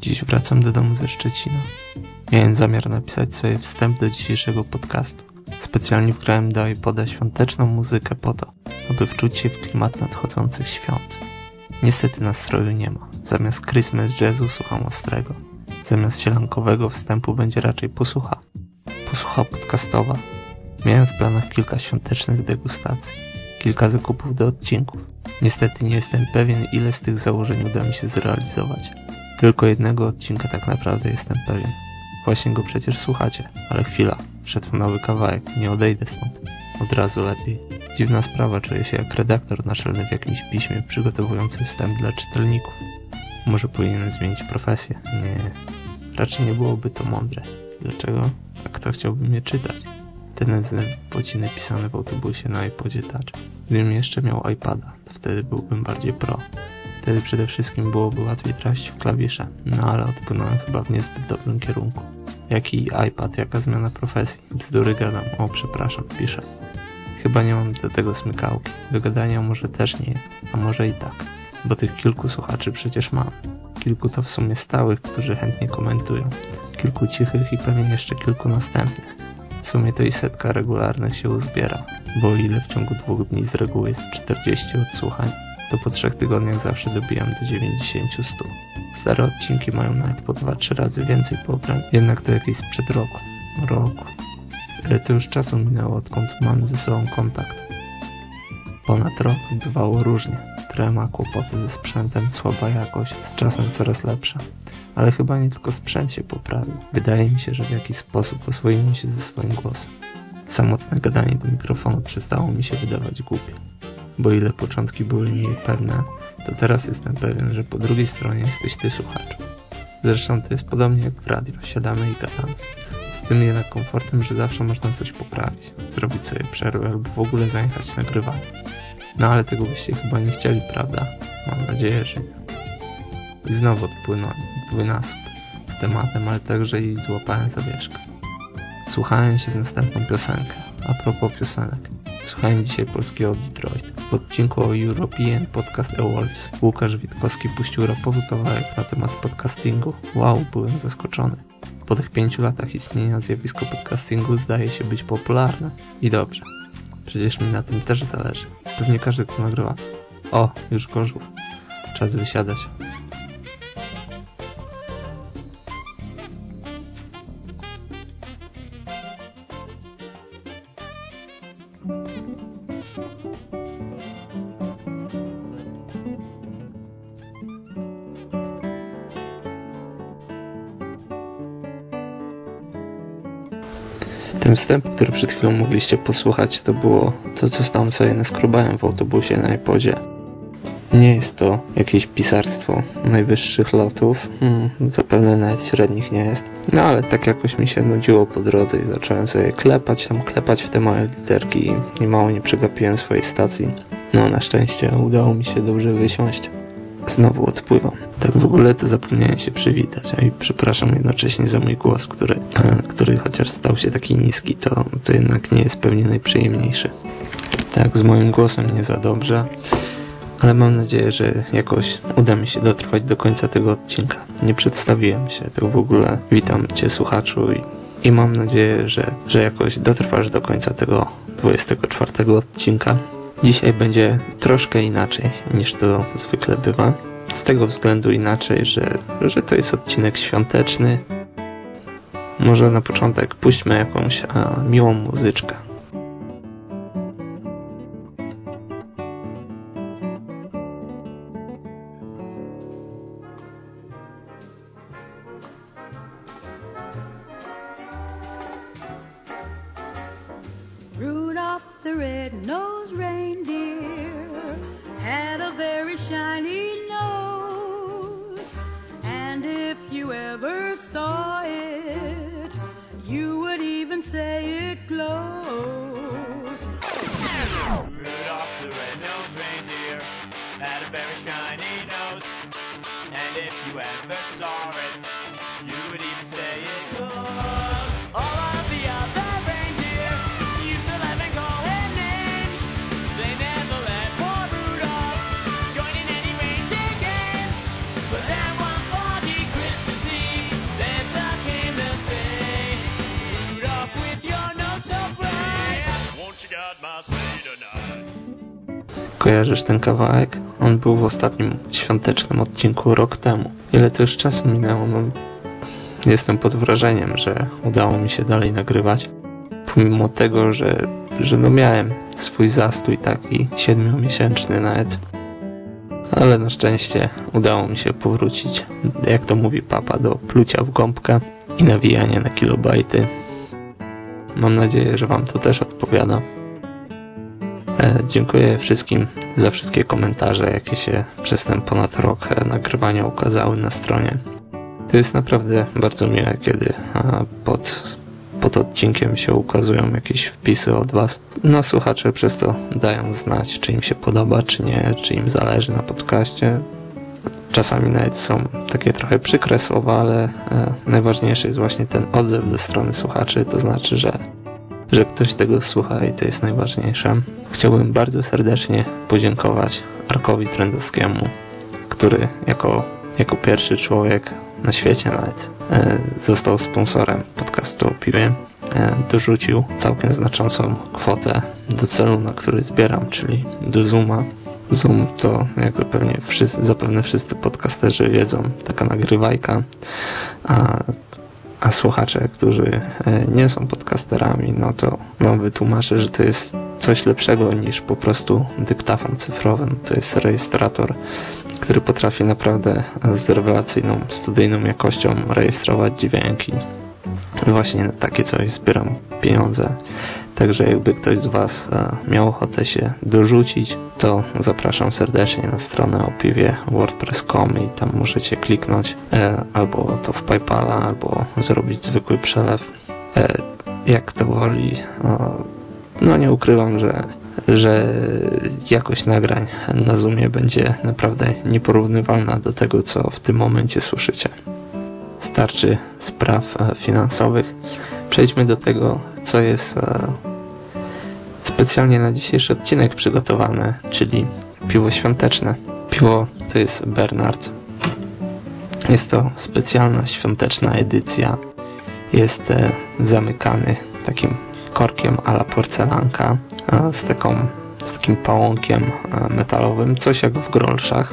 Dziś wracam do domu ze Szczecina. Miałem zamiar napisać sobie wstęp do dzisiejszego podcastu. Specjalnie wgrałem do iPoda świąteczną muzykę po to, aby wczuć się w klimat nadchodzących świąt. Niestety nastroju nie ma. Zamiast Christmas Jazzu słucham ostrego. Zamiast sielankowego wstępu będzie raczej posłucha. Posłucha podcastowa. Miałem w planach kilka świątecznych degustacji. Kilka zakupów do odcinków. Niestety nie jestem pewien, ile z tych założeń uda mi się zrealizować. Tylko jednego odcinka tak naprawdę jestem pewien. Właśnie go przecież słuchacie, ale chwila, wszedł nowy kawałek, nie odejdę stąd. Od razu lepiej. Dziwna sprawa, czuję się jak redaktor naczelny w jakimś piśmie przygotowujący wstęp dla czytelników. Może powinienem zmienić profesję? Nie, raczej nie byłoby to mądre. Dlaczego? A kto chciałby mnie czytać? Te nędzne wypociny pisane w autobusie na iPodzie Touch. Gdybym jeszcze miał iPada, to wtedy byłbym bardziej pro. Wtedy przede wszystkim byłoby łatwiej trafić w klawisze, no ale odpłynąłem chyba w niezbyt dobrym kierunku. Jaki iPad, jaka zmiana profesji? Bzdury gadam. O, przepraszam, piszę. Chyba nie mam do tego smykałki. Do gadania może też nie, a może i tak. Bo tych kilku słuchaczy przecież mam. Kilku to w sumie stałych, którzy chętnie komentują. Kilku cichych i pewnie jeszcze kilku następnych. W sumie to i setka regularnych się uzbiera, bo ile w ciągu dwóch dni z reguły jest 40 odsłuchań, to po trzech tygodniach zawsze dobijam do 90-100. Stare odcinki mają nawet po 2-3 razy więcej pobrań, jednak to jakieś sprzed roku. Roku. Ile to już czasu minęło, odkąd mam ze sobą kontakt? Ponad rok bywało różnie. Trema, kłopoty ze sprzętem, słaba jakość, z czasem coraz lepsza. Ale chyba nie tylko sprzęt się poprawił. Wydaje mi się, że w jakiś sposób oswoiłem się ze swoim głosem. Samotne gadanie do mikrofonu przestało mi się wydawać głupie bo ile początki były mi pewne, to teraz jestem pewien, że po drugiej stronie jesteś ty słuchacz. Zresztą to jest podobnie jak w radiu, siadamy i gadamy. Z tym jednak komfortem, że zawsze można coś poprawić, zrobić sobie przerwę albo w ogóle zajechać nagrywanie. No ale tego byście chyba nie chcieli, prawda? Mam nadzieję, że nie. I znowu odpłynąłem, dwójnasób, z tematem, ale także i złapałem zawieszkę. Słuchałem się w następną piosenkę. A propos piosenek. Słuchałem dzisiaj polskiego Detroit. W odcinku o European Podcast Awards Łukasz Witkowski puścił rapowy kawałek na temat podcastingu. Wow, byłem zaskoczony. Po tych pięciu latach istnienia zjawisko podcastingu zdaje się być popularne. I dobrze. Przecież mi na tym też zależy. Pewnie każdy, kto nagrywa. O, już gorzów. Czas wysiadać. Wstęp, który przed chwilą mogliście posłuchać, to było to, co tam sobie naskrobałem w autobusie na iPodzie. Nie jest to jakieś pisarstwo najwyższych lotów, hmm, zapewne nawet średnich nie jest. No ale tak jakoś mi się nudziło po drodze i zacząłem sobie klepać, tam klepać w te małe literki i mało nie przegapiłem swojej stacji. No na szczęście udało mi się dobrze wysiąść. Znowu odpływam. Tak w ogóle to zapomniałem się przywitać, a i przepraszam jednocześnie za mój głos, który, e, który chociaż stał się taki niski, to, to jednak nie jest pewnie najprzyjemniejszy. Tak, z moim głosem nie za dobrze, ale mam nadzieję, że jakoś uda mi się dotrwać do końca tego odcinka. Nie przedstawiłem się, tak w ogóle witam Cię słuchaczu i, i mam nadzieję, że, że jakoś dotrwasz do końca tego 24 odcinka. Dzisiaj będzie troszkę inaczej niż to zwykle bywa. Z tego względu inaczej, że, że to jest odcinek świąteczny. Może na początek puśćmy jakąś a, miłą muzyczkę. If you ever saw it, you would even say it glows. All of the other reindeer used to laugh and call him names. They never let poor Rudolph join in any reindeer games. But then one foggy Christmas Eve, Santa came to say, Rudolph, with your nose so bright, won't you guide my sleigh tonight? Kojarzysz ten kawałek? On był w ostatnim świątecznym odcinku rok temu. Ile to już czasu minęło? No, jestem pod wrażeniem, że udało mi się dalej nagrywać. Pomimo tego, że, że no miałem swój zastój taki siedmiomiesięczny nawet. Ale na szczęście udało mi się powrócić, jak to mówi papa, do plucia w gąbkę i nawijania na kilobajty. Mam nadzieję, że Wam to też odpowiada. E, Dziękuję wszystkim za wszystkie komentarze, jakie się przez ten ponad rok e, nagrywania ukazały na stronie. To jest naprawdę bardzo miłe, kiedy pod, pod odcinkiem się ukazują jakieś wpisy od Was. No, słuchacze przez to dają znać, czy im się podoba, czy nie, czy im zależy na podcaście. Czasami nawet są takie trochę przykre słowa, ale e, najważniejszy jest właśnie ten odzew ze strony słuchaczy, to znaczy, że że ktoś tego słucha i to jest najważniejsze. Chciałbym bardzo serdecznie podziękować Arkowi Trendowskiemu, który jako, jako pierwszy człowiek na świecie nawet e, został sponsorem podcastu o piwie. E, dorzucił całkiem znaczącą kwotę do celu, na który zbieram, czyli do Zooma. Zoom to, jak zapewne wszyscy, zapewne wszyscy podcasterzy wiedzą, taka nagrywajka, a a słuchacze, którzy e, nie są podcasterami, no to wam wytłumaczę, że to jest coś lepszego niż po prostu dyktafon cyfrowy. To jest rejestrator, który potrafi naprawdę z rewelacyjną studyjną jakością rejestrować dźwięki. Właśnie na takie coś zbieram pieniądze. Także jakby ktoś z Was e, miał ochotę się dorzucić, to zapraszam serdecznie na stronę o piwie wordpress.com i tam możecie kliknąć e, albo to w Paypala, albo zrobić zwykły przelew. E, jak to woli. No nie ukrywam, że że jakość nagrań na Zoomie będzie naprawdę nieporównywalna do tego, co w tym momencie słyszycie. Starczy spraw finansowych. Przejdźmy do tego, co jest specjalnie na dzisiejszy odcinek przygotowane, czyli piwo świąteczne. Piwo to jest Bernard. Jest to specjalna świąteczna edycja. Jest e, zamykany takim korkiem ala porcelanka z, taką, z takim pałąkiem e, metalowym, coś jak w grolszach.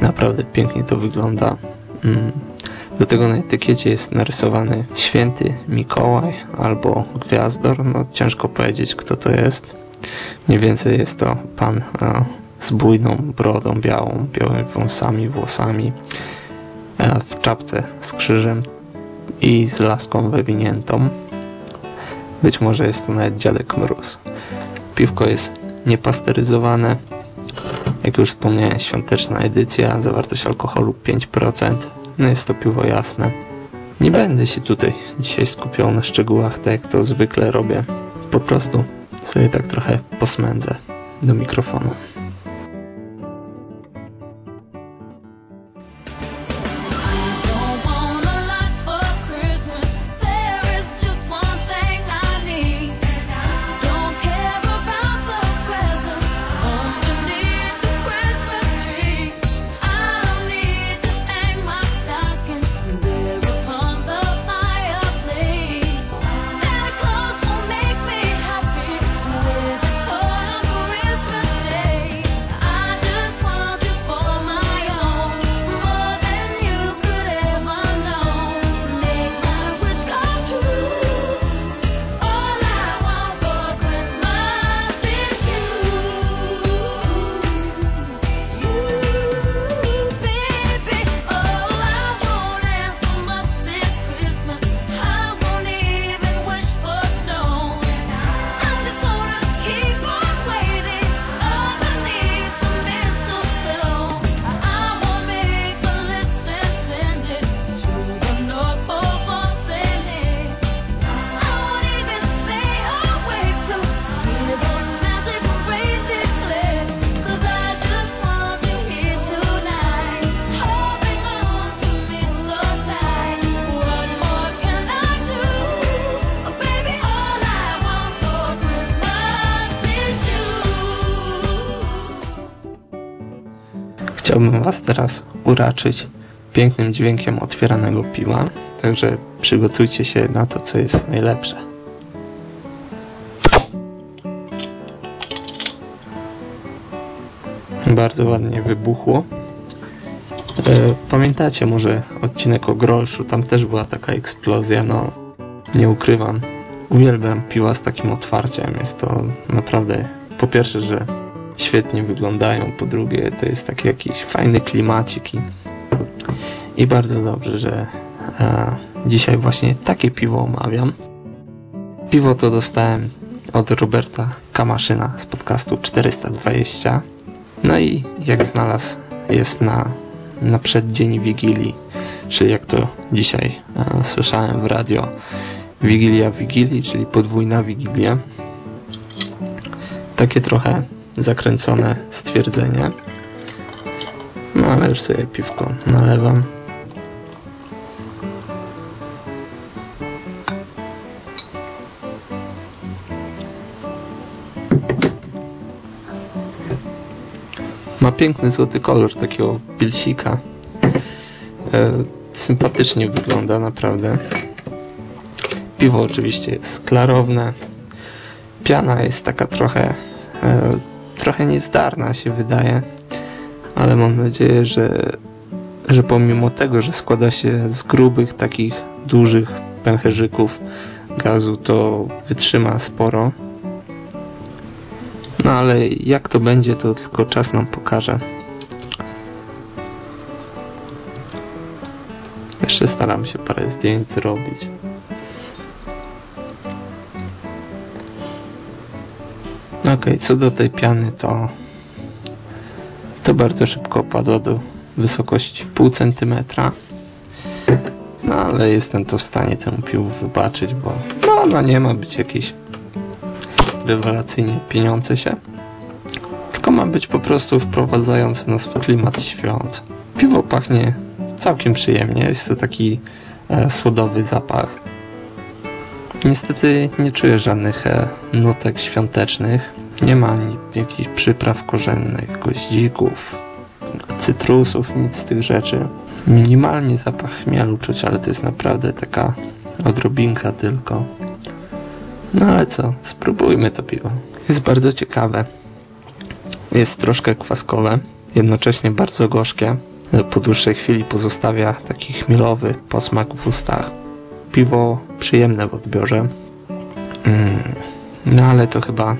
Naprawdę pięknie to wygląda. Mm. Do tego na etykiecie jest narysowany święty Mikołaj albo Gwiazdor. No ciężko powiedzieć kto to jest. Mniej więcej jest to pan e, z bujną brodą białą, białymi wąsami, włosami, e, w czapce z krzyżem i z laską wywiniętą. Być może jest to nawet dziadek mróz. Piwko jest niepasteryzowane. Jak już wspomniałem, świąteczna edycja, zawartość alkoholu 5%. No jest to piwo jasne. Nie będę się tutaj dzisiaj skupiał na szczegółach, tak jak to zwykle robię. Po prostu sobie tak trochę posmędzę do mikrofonu. Chciałbym Was teraz uraczyć pięknym dźwiękiem otwieranego piwa, także przygotujcie się na to, co jest najlepsze. Bardzo ładnie wybuchło. E, Pamiętacie może odcinek o Grolszu? Tam też była taka eksplozja, no nie ukrywam. Uwielbiam piła z takim otwarciem. Jest to naprawdę, po pierwsze, że świetnie wyglądają, po drugie, to jest taki jakiś fajny klimacik i, i bardzo dobrze, że e, dzisiaj właśnie takie piwo omawiam. Piwo to dostałem od Roberta Kamaszyna z podcastu 420. No i jak znalazł, jest na, na przeddzień Wigilii, czyli jak to dzisiaj e, słyszałem w radio, Wigilia Wigilii, czyli podwójna Wigilia. Takie trochę zakręcone stwierdzenie. No ale już sobie piwko nalewam. Ma piękny złoty kolor takiego pilsika. E, sympatycznie wygląda naprawdę. Piwo oczywiście jest klarowne. Piana jest taka trochę e, trochę niezdarna się wydaje, ale mam nadzieję, że, że pomimo tego, że składa się z grubych, takich dużych pęcherzyków gazu, to wytrzyma sporo. No ale jak to będzie, to tylko czas nam pokaże. Jeszcze staram się parę zdjęć zrobić. Ok, co do tej piany, to to bardzo szybko opadło do wysokości pół centymetra. No ale jestem to w stanie temu piwu wybaczyć, bo no ona nie ma być jakieś rewelacyjnie pieniące się, tylko ma być po prostu wprowadzające nas w klimat świąt. Piwo pachnie całkiem przyjemnie, jest to taki e, słodowy zapach. Niestety nie czuję żadnych e, nutek świątecznych. Nie ma ani jakichś przypraw korzennych, goździków, cytrusów, nic z tych rzeczy. Minimalnie zapach chmielu czuć, ale to jest naprawdę taka odrobinka tylko. No ale co, spróbujmy to piwo. Jest bardzo ciekawe. Jest troszkę kwaskowe, jednocześnie bardzo gorzkie. Po dłuższej chwili pozostawia taki chmielowy posmak w ustach. Piwo przyjemne w odbiorze. Mm, no ale to chyba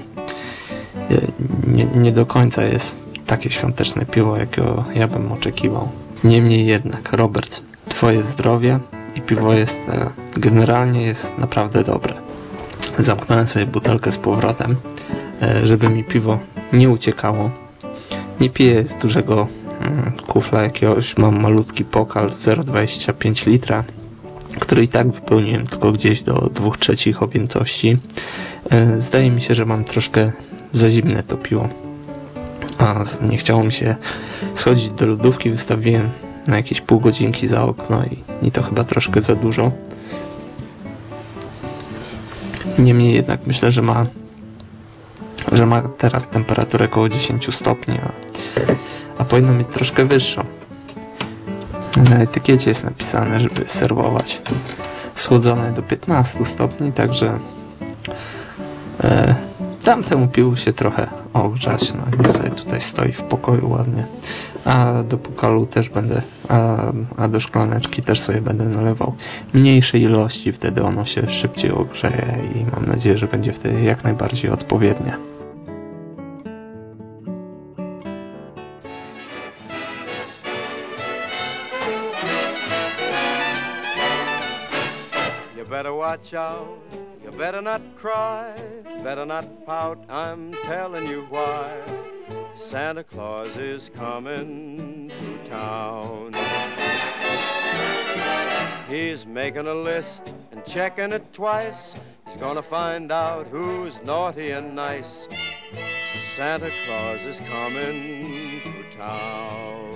nie, nie do końca jest takie świąteczne piwo, jakiego ja bym oczekiwał. Niemniej jednak, Robert, twoje zdrowie i piwo jest e, generalnie jest naprawdę dobre. Zamknąłem sobie butelkę z powrotem, e, żeby mi piwo nie uciekało. Nie piję z dużego mm, kufla jakiegoś, mam malutki pokal 0,25 litra, który i tak wypełniłem tylko gdzieś do 2 trzecich objętości. E, zdaje mi się, że mam troszkę za zimne to piło. A nie chciało mi się schodzić do lodówki, wystawiłem na jakieś pół godzinki za okno i, i to chyba troszkę za dużo. Niemniej jednak myślę, że ma że ma teraz temperaturę około 10 stopni, a, a powinno mieć troszkę wyższą. Na etykiecie jest napisane, żeby serwować schłodzone do 15 stopni, także e, tamtemu piwu się trochę ogrzać. No, niech sobie tutaj stoi w pokoju ładnie. A do pokalu też będę, a, a do szklaneczki też sobie będę nalewał mniejszej ilości, wtedy ono się szybciej ogrzeje i mam nadzieję, że będzie wtedy jak najbardziej odpowiednie. Watch out. You better not cry. Better not pout. I'm telling you why. Santa Claus is coming to town. He's making a list and checking it twice. He's gonna find out who's naughty and nice. Santa Claus is coming to town.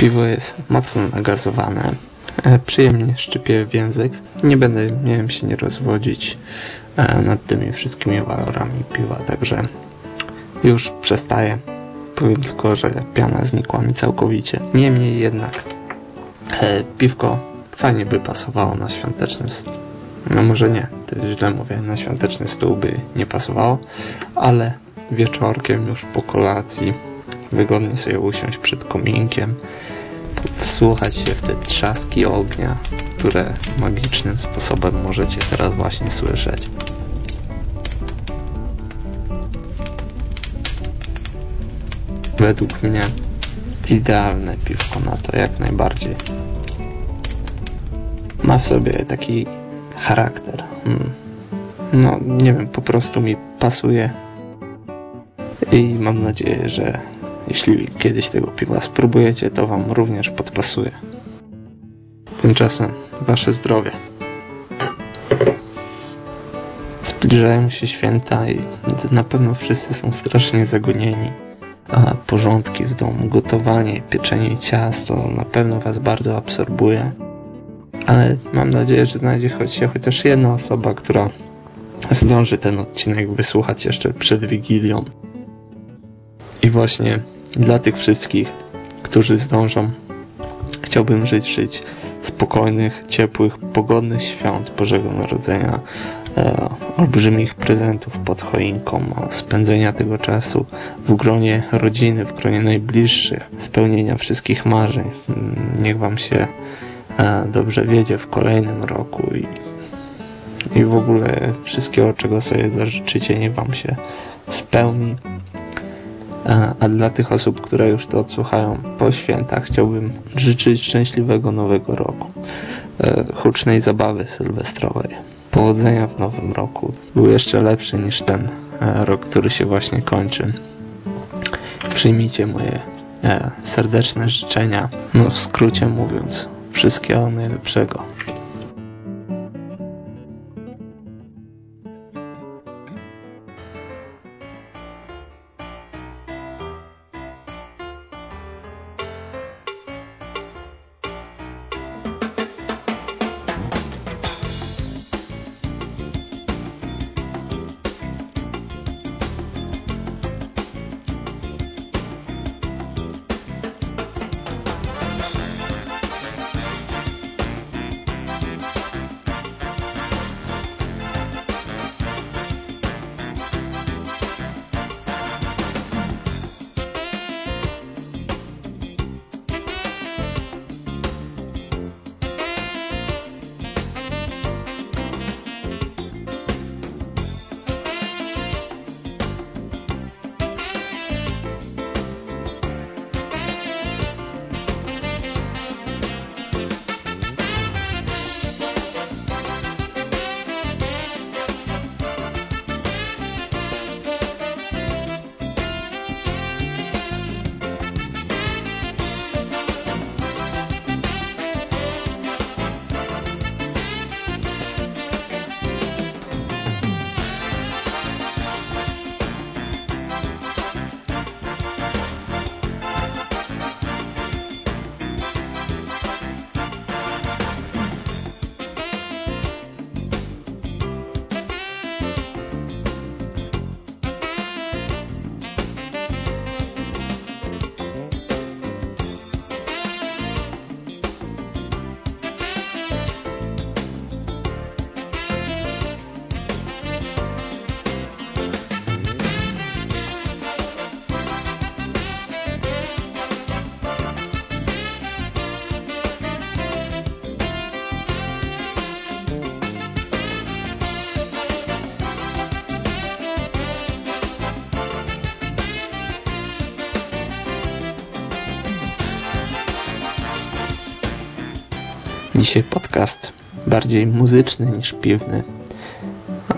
Piwo jest mocno nagazowane. E, Przyjemnie szczypie w język. Nie będę miałem się nie rozwodzić e, nad tymi wszystkimi walorami piwa, także już przestaję. Powiem tylko, że piana znikła mi całkowicie. Niemniej jednak e, piwko fajnie by pasowało na świąteczny. No może nie, to źle mówię, na świąteczny stół by nie pasowało, ale wieczorkiem już po kolacji wygodnie sobie usiąść przed kominkiem, wsłuchać się w te trzaski ognia, które magicznym sposobem możecie teraz właśnie słyszeć. Według mnie idealne piwko na to, jak najbardziej. Ma w sobie taki charakter. Hmm. No, nie wiem, po prostu mi pasuje. I mam nadzieję, że jeśli kiedyś tego piwa spróbujecie, to Wam również podpasuje. Tymczasem Wasze zdrowie. Zbliżają się święta i na pewno wszyscy są strasznie zagonieni. A porządki w domu, gotowanie, pieczenie ciast to na pewno Was bardzo absorbuje. Ale mam nadzieję, że znajdzie się chociaż jedna osoba, która zdąży ten odcinek wysłuchać jeszcze przed Wigilią. I właśnie dla tych wszystkich, którzy zdążą, chciałbym życzyć spokojnych, ciepłych, pogodnych świąt Bożego Narodzenia, e, olbrzymich prezentów pod choinką, spędzenia tego czasu w gronie rodziny, w gronie najbliższych, spełnienia wszystkich marzeń. Mm, Niech Wam się e, dobrze wiedzie w kolejnym roku i, i w ogóle wszystkiego, czego sobie zażyczycie, niech Wam się spełni. A, dla tych osób, które już to odsłuchają po świętach, chciałbym życzyć szczęśliwego nowego roku, e, hucznej zabawy sylwestrowej, powodzenia w nowym roku. Był jeszcze lepszy niż ten e, rok, który się właśnie kończy. Przyjmijcie moje e, serdeczne życzenia, no w skrócie mówiąc, wszystkiego najlepszego. Dzisiaj podcast bardziej muzyczny niż piwny.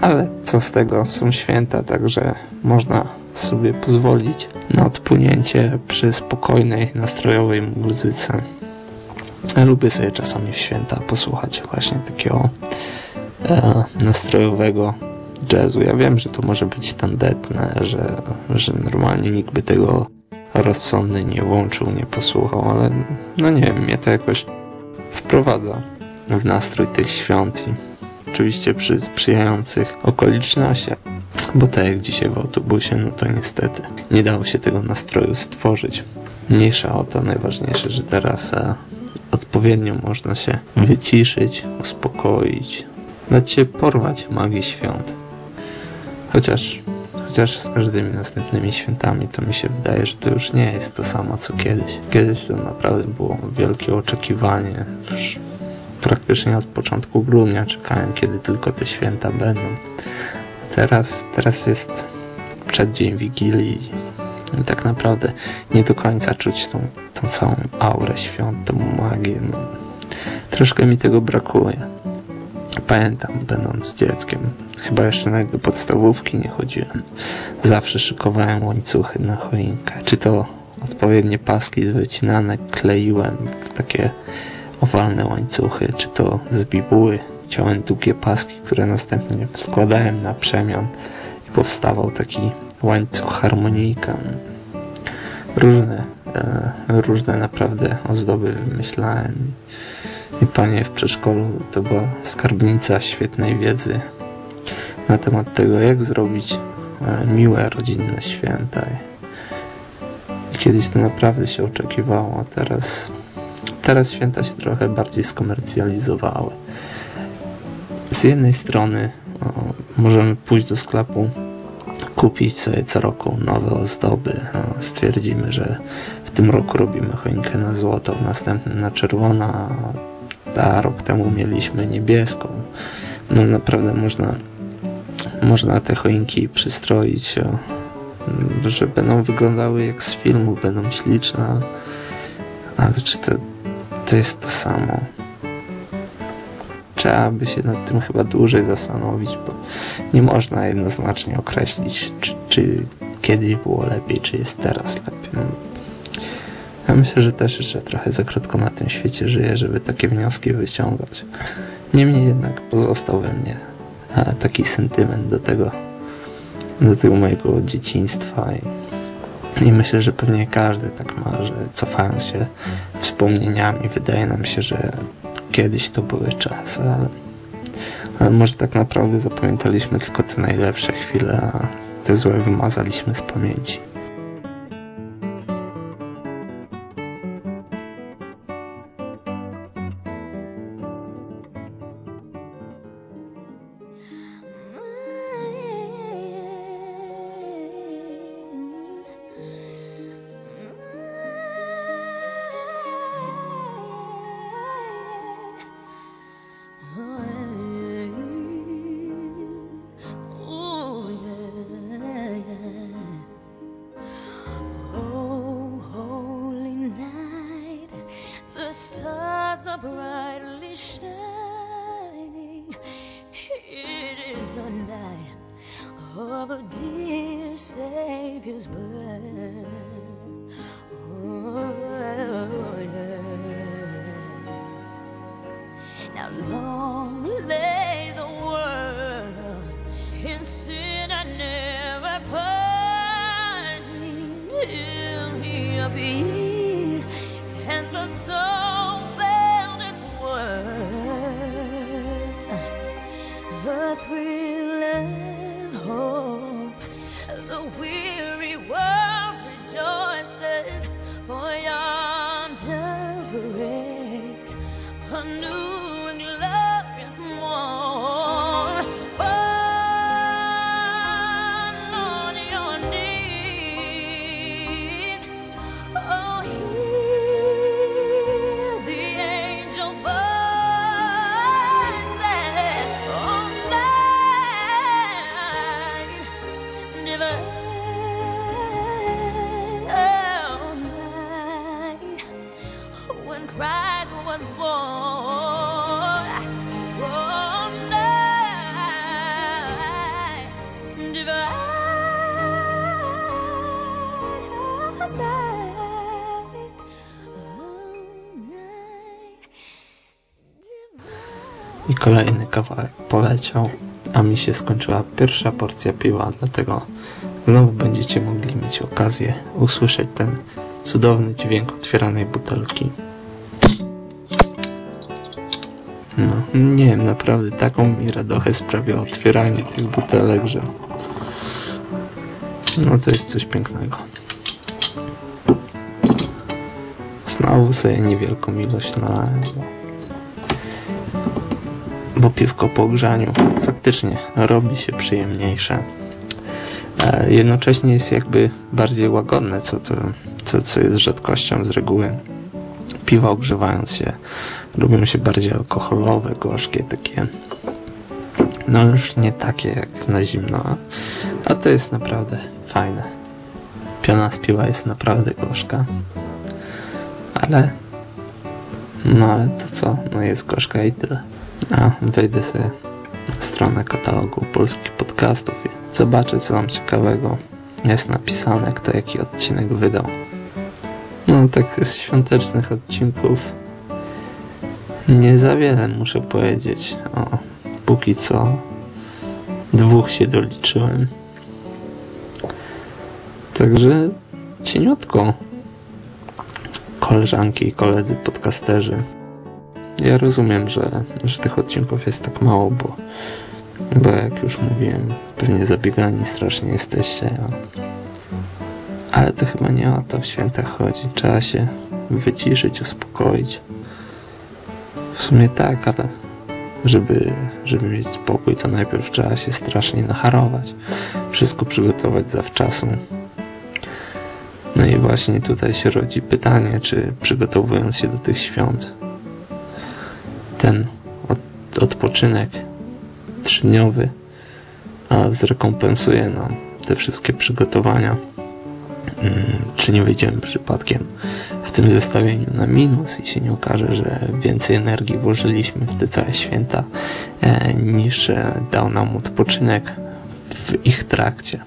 Ale co z tego, są święta, także można sobie pozwolić na odpłynięcie przy spokojnej, nastrojowej muzyce. Lubię sobie czasami w święta posłuchać właśnie takiego e, nastrojowego jazzu. Ja wiem, że to może być tandetne, że, że normalnie nikt by tego rozsądny nie włączył, nie posłuchał, ale no nie wiem, mnie to jakoś wprowadza w nastrój tych świąt oczywiście przy sprzyjających okolicznościach, bo tak jak dzisiaj w autobusie, no to niestety nie dało się tego nastroju stworzyć. Mniejsza o to, najważniejsze, że teraz e, odpowiednio można się wyciszyć, uspokoić, dać się porwać magii świąt. Chociaż, chociaż z każdymi następnymi świętami to mi się wydaje, że to już nie jest to samo co kiedyś. Kiedyś to naprawdę było wielkie oczekiwanie. Już praktycznie od początku grudnia czekałem, kiedy tylko te święta będą. A teraz, teraz jest przeddzień Wigilii i tak naprawdę nie do końca czuć tą, tą całą aurę świąt, tą magię. No, troszkę mi tego brakuje. Pamiętam, będąc dzieckiem, chyba jeszcze nawet do podstawówki nie chodziłem. Zawsze szykowałem łańcuchy na choinkę. Czy to odpowiednie paski wycinane kleiłem w takie owalne łańcuchy, czy to z bibuły ciąłem długie paski, które następnie składałem na przemian i powstawał taki łańcuch harmonijka. Różne, różne naprawdę ozdoby wymyślałem. I panie w przedszkolu to była skarbnica świetnej wiedzy na temat tego, jak zrobić e, miłe rodzinne święta. I kiedyś to naprawdę się oczekiwało, a teraz, teraz święta się trochę bardziej skomercjalizowały. Z jednej strony o, możemy pójść do sklepu, kupić sobie co roku nowe ozdoby. O, stwierdzimy, że w tym roku robimy choinkę na złoto, w następnym na czerwono, a, rok temu mieliśmy niebieską. No naprawdę można, można te choinki przystroić, że będą wyglądały jak z filmu, będą śliczne, ale, ale czy to, to jest to samo? Trzeba by się nad tym chyba dłużej zastanowić, bo nie można jednoznacznie określić, czy, czy kiedyś było lepiej, czy jest teraz lepiej. Ja myślę, że też jeszcze trochę za krótko na tym świecie żyję, żeby takie wnioski wyciągać. Niemniej jednak pozostał we mnie taki sentyment do tego, do tego mojego dzieciństwa i, i myślę, że pewnie każdy tak ma, że cofając się wspomnieniami wydaje nam się, że kiedyś to były czasy, ale, ale może tak naprawdę zapamiętaliśmy tylko te najlepsze chwile, a te złe wymazaliśmy z pamięci. alone. Christ was born. Night divine. I kolejny kawałek poleciał, a mi się skończyła pierwsza porcja piwa, dlatego znowu będziecie mogli mieć okazję usłyszeć ten cudowny dźwięk otwieranej butelki. Nie wiem, naprawdę taką mi radochę sprawia otwieranie tych butelek, że no to jest coś pięknego. Znowu sobie niewielką ilość nalałem, bo, piwko po grzaniu faktycznie robi się przyjemniejsze. E, jednocześnie jest jakby bardziej łagodne, co, co, co, co jest rzadkością z reguły. Piwa ogrzewając się robią się bardziej alkoholowe, gorzkie, takie no już nie takie jak na zimno, a, to jest naprawdę fajne. Piana z piwa jest naprawdę gorzka, ale no ale to co, no jest gorzka i tyle. A wejdę sobie na stronę katalogu polskich podcastów i zobaczę co tam ciekawego jest napisane, kto jaki odcinek wydał. No tak z świątecznych odcinków nie za wiele muszę powiedzieć. O, póki co dwóch się doliczyłem. Także cieniutko koleżanki i koledzy podcasterzy. Ja rozumiem, że, że tych odcinków jest tak mało, bo, bo jak już mówiłem, pewnie zabiegani strasznie jesteście. Ale to chyba nie o to w świętach chodzi. Trzeba się wyciszyć, uspokoić. W sumie tak, ale żeby, żeby mieć spokój, to najpierw trzeba się strasznie nacharować. Wszystko przygotować zawczasu. No i właśnie tutaj się rodzi pytanie, czy przygotowując się do tych świąt, ten od, odpoczynek trzydniowy a zrekompensuje nam te wszystkie przygotowania, czy nie wyjdziemy przypadkiem w tym zestawieniu na minus i się nie okaże, że więcej energii włożyliśmy w te całe święta e, niż e, dał nam odpoczynek w ich trakcie.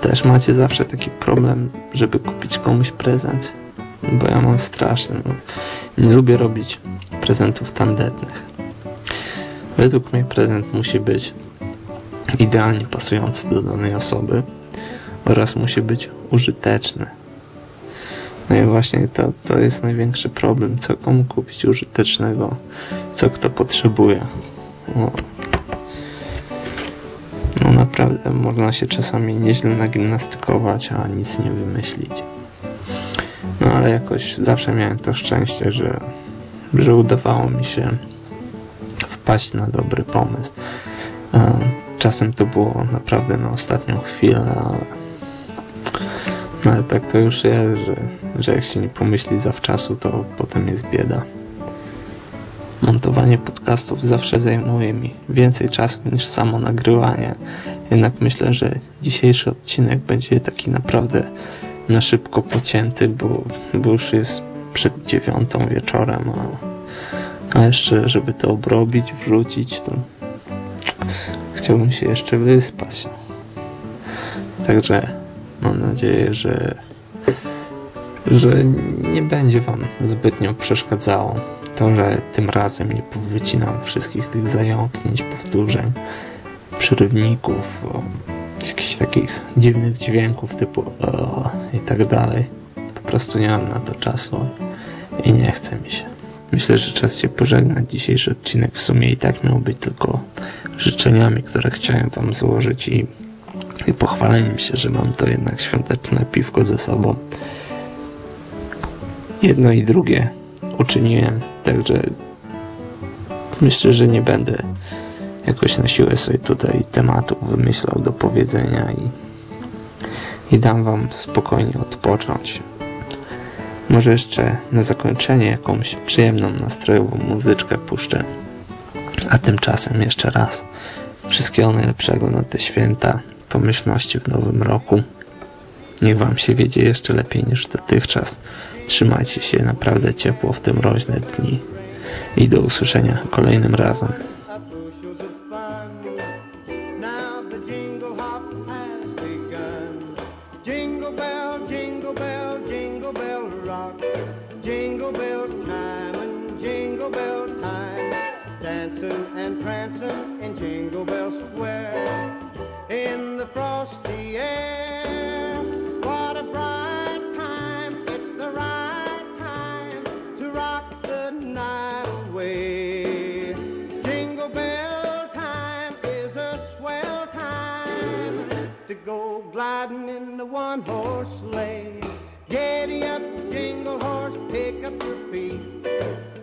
Też macie zawsze taki problem, żeby kupić komuś prezent, bo ja mam straszny. No. Nie lubię robić prezentów tandetnych. Według mnie prezent musi być idealnie pasujący do danej osoby oraz musi być użyteczny. No i właśnie to, to jest największy problem, co komu kupić użytecznego, co kto potrzebuje. No, no naprawdę można się czasami nieźle nagimnastykować, a nic nie wymyślić. No ale jakoś zawsze miałem to szczęście, że, że udawało mi się wpaść na dobry pomysł. Czasem to było naprawdę na ostatnią chwilę, ale, no ale tak to już jest, że, że jak się nie pomyśli zawczasu, to potem jest bieda. Montowanie podcastów zawsze zajmuje mi więcej czasu niż samo nagrywanie. Jednak myślę, że dzisiejszy odcinek będzie taki naprawdę na szybko pocięty, bo, bo już jest przed dziewiątą wieczorem, a, a jeszcze, żeby to obrobić, wrzucić, to chciałbym się jeszcze wyspać. Także mam nadzieję, że że nie będzie Wam zbytnio przeszkadzało to, że tym razem nie wycinam wszystkich tych zająknięć, powtórzeń, przerywników, jakichś takich dziwnych dźwięków typu i tak dalej. Po prostu nie mam na to czasu i nie chce mi się. Myślę, że czas się pożegnać. Dzisiejszy odcinek w sumie i tak miał być tylko życzeniami, które chciałem Wam złożyć i, i pochwaleniem się, że mam to jednak świąteczne piwko ze sobą. Jedno i drugie uczyniłem, także myślę, że nie będę jakoś na siłę sobie tutaj tematów wymyślał do powiedzenia i, i dam Wam spokojnie odpocząć. Może jeszcze na zakończenie jakąś przyjemną, nastrojową muzyczkę puszczę. A tymczasem jeszcze raz wszystkiego najlepszego na te święta, pomyślności w nowym roku. Niech Wam się wiedzie jeszcze lepiej niż dotychczas. Trzymajcie się naprawdę ciepło w te mroźne dni i do usłyszenia kolejnym razem. feet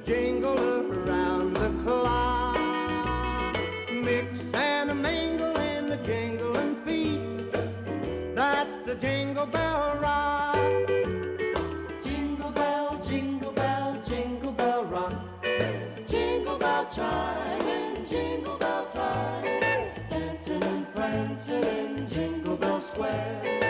jingle around the clock. Mix and a mingle in the jingling feet. That's the jingle bell rock. Jingle bell, jingle bell, jingle bell rock. Jingle bell chime and jingle bell time. Dancing and prancing in Jingle Bell Square.